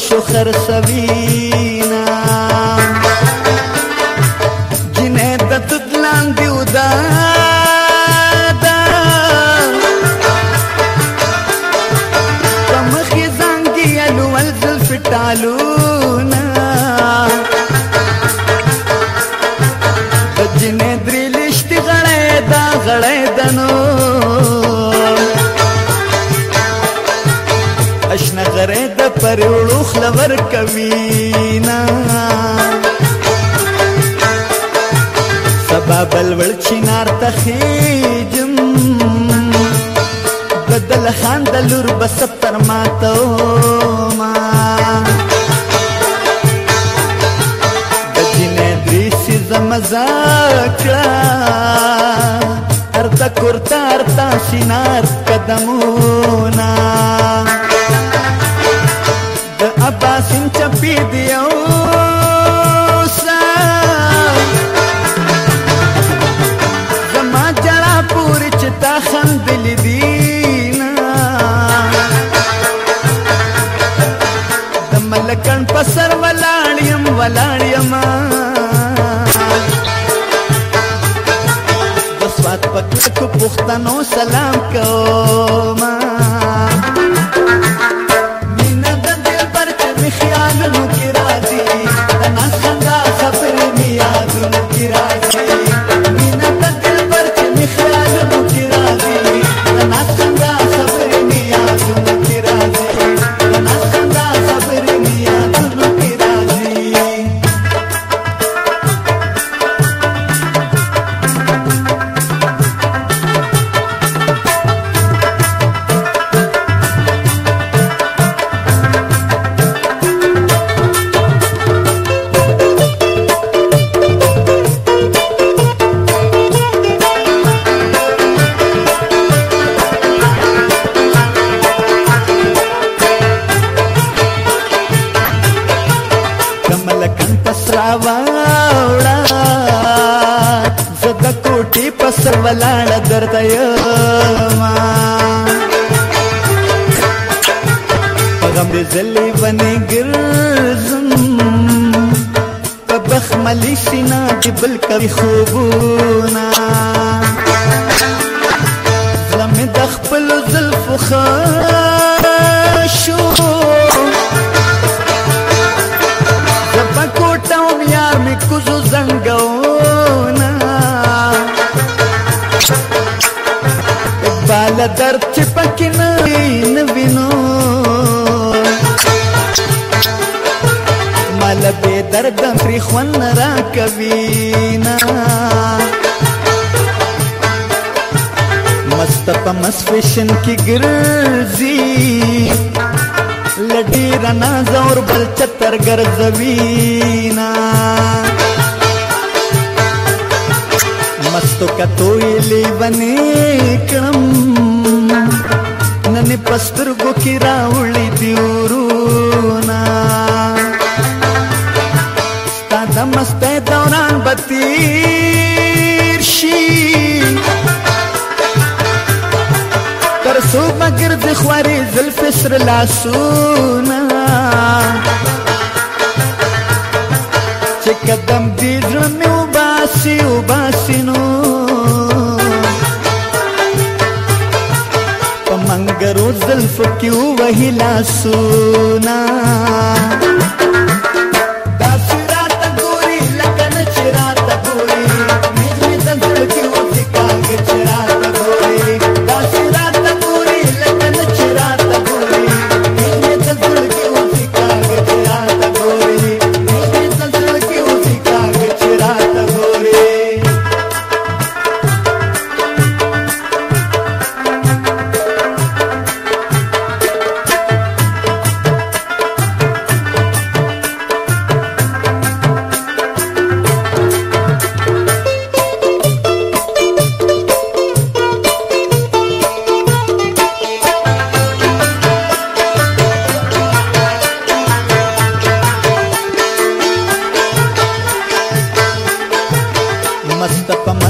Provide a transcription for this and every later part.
الشخر سبيل باور کوي نا سبا بل ول چینار ته خېجم بدل خان دلور بس تر ما ته ما د جنې درې سي زمزا کړه دل دینا د ملکن پسر ولاړیم ولاړیم د سوات پکلکو پښتنو سلام کوم واپس راوړه زد کوټي پسر ولاړه درته ما غم دې زلي ونی ګرځم په بخملي سینا دې بل کوي خوبونه زلمه د خپل زلف خان له درد چې پکې نه نه وینو مال به درد پری خوان را کوي نه مست په مس فیشن کې ګرځي لډی رنا زور بل چتر ګرځوي نه مستو کتو یې لیوانې کړم ګرانې پسترګو کې راوړي دی ورونا ستا د مستۍ دوران به تیر شي تر څو به ګرځې خوارې زلفې سره لاسونه چې قدم دې زړه مې وباسي وباسي نو मगरों जुल्फ क्यों वही सुना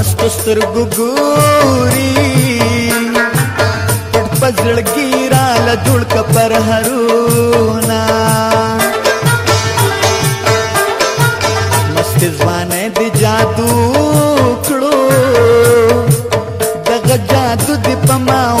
ಅಸ್ತುಸ್ತರು ಗುಗೂರಿ ಪಜಳಗೀರಾಲ ದುಳ್ಕ ಪರ ಹರೂನಾ ಮಸ್ತಿ ಜವಾನ ದಿ ಜಾದೂ ಕಳೋ ದಗ ಜಾದು ದಿಪ ಮಾವ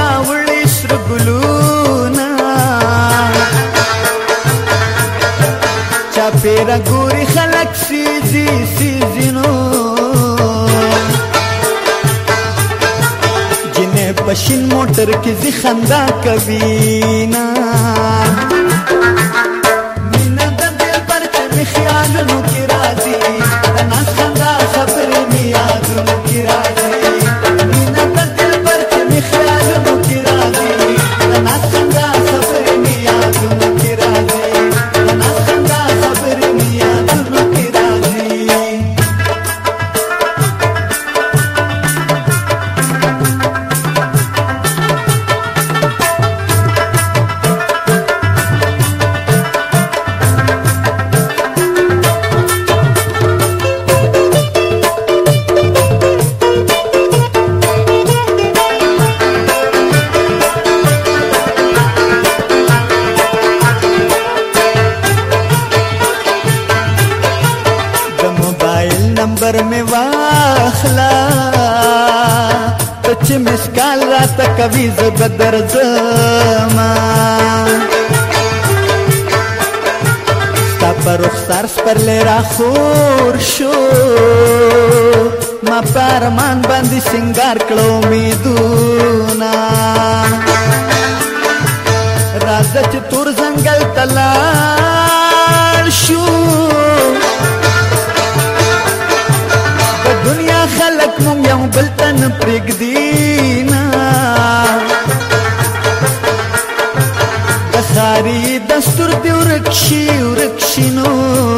ترکزی خندا کوي نه خبر می واخلا ته چې مسکال را ته کوي زه به درځم ستا په رخسار سپرلی را خور شو ما په ارمان باندې سینګار کړه امیدونه راځه چې تور ځنګل تلاړ خلک مونږ یو بل ته نه پرېږدي نه د ښاري دستور دې ورک شي ورک شي نو